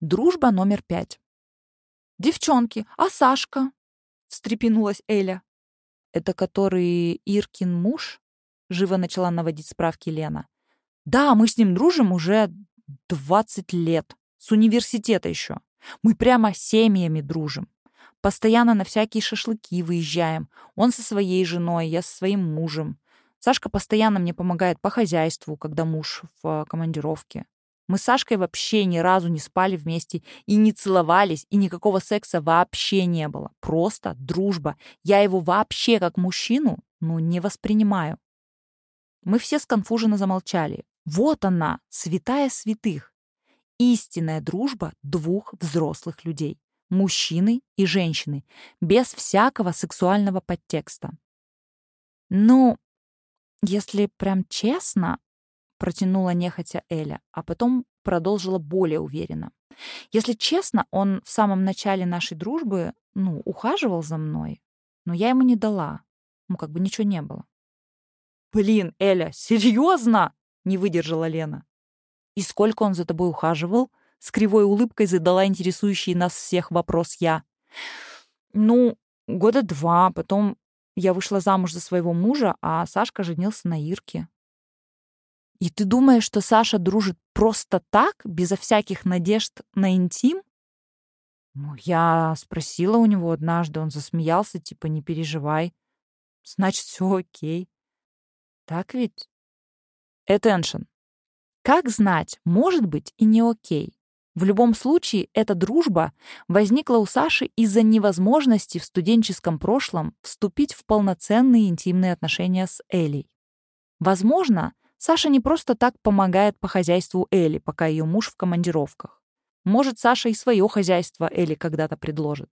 Дружба номер пять. «Девчонки, а Сашка?» — встрепенулась Эля. «Это который Иркин муж?» — живо начала наводить справки Лена. «Да, мы с ним дружим уже двадцать лет. С университета еще. Мы прямо семьями дружим. Постоянно на всякие шашлыки выезжаем. Он со своей женой, я со своим мужем. Сашка постоянно мне помогает по хозяйству, когда муж в командировке. Мы с Сашкой вообще ни разу не спали вместе и не целовались, и никакого секса вообще не было. Просто дружба. Я его вообще как мужчину, ну, не воспринимаю. Мы все сконфуженно замолчали. Вот она, святая святых. Истинная дружба двух взрослых людей. Мужчины и женщины. Без всякого сексуального подтекста. Ну, если прям честно, протянула нехотя Эля, а потом продолжила более уверенно. Если честно, он в самом начале нашей дружбы, ну, ухаживал за мной, но я ему не дала. Ну, как бы ничего не было. «Блин, Эля, серьезно?» — не выдержала Лена. «И сколько он за тобой ухаживал?» С кривой улыбкой задала интересующий нас всех вопрос я. «Ну, года два. Потом я вышла замуж за своего мужа, а Сашка женился на Ирке. И ты думаешь, что Саша дружит просто так, безо всяких надежд на интим? Ну, я спросила у него однажды, он засмеялся, типа, не переживай. Значит, все окей. Так ведь? Attention. Как знать, может быть и не окей. В любом случае, эта дружба возникла у Саши из-за невозможности в студенческом прошлом вступить в полноценные интимные отношения с Элей. Возможно, Саша не просто так помогает по хозяйству Элли, пока ее муж в командировках. Может, Саша и свое хозяйство Элли когда-то предложит.